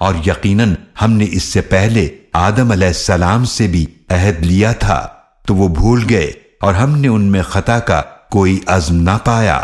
اور یقیناً ہم نے اس سے پہلے آدم علیہ السلام سے بھی عہد لیا تھا، تو وہ بھول گئے اور ہم نے ان میں خطا کا کوئی عزم نہ پایا۔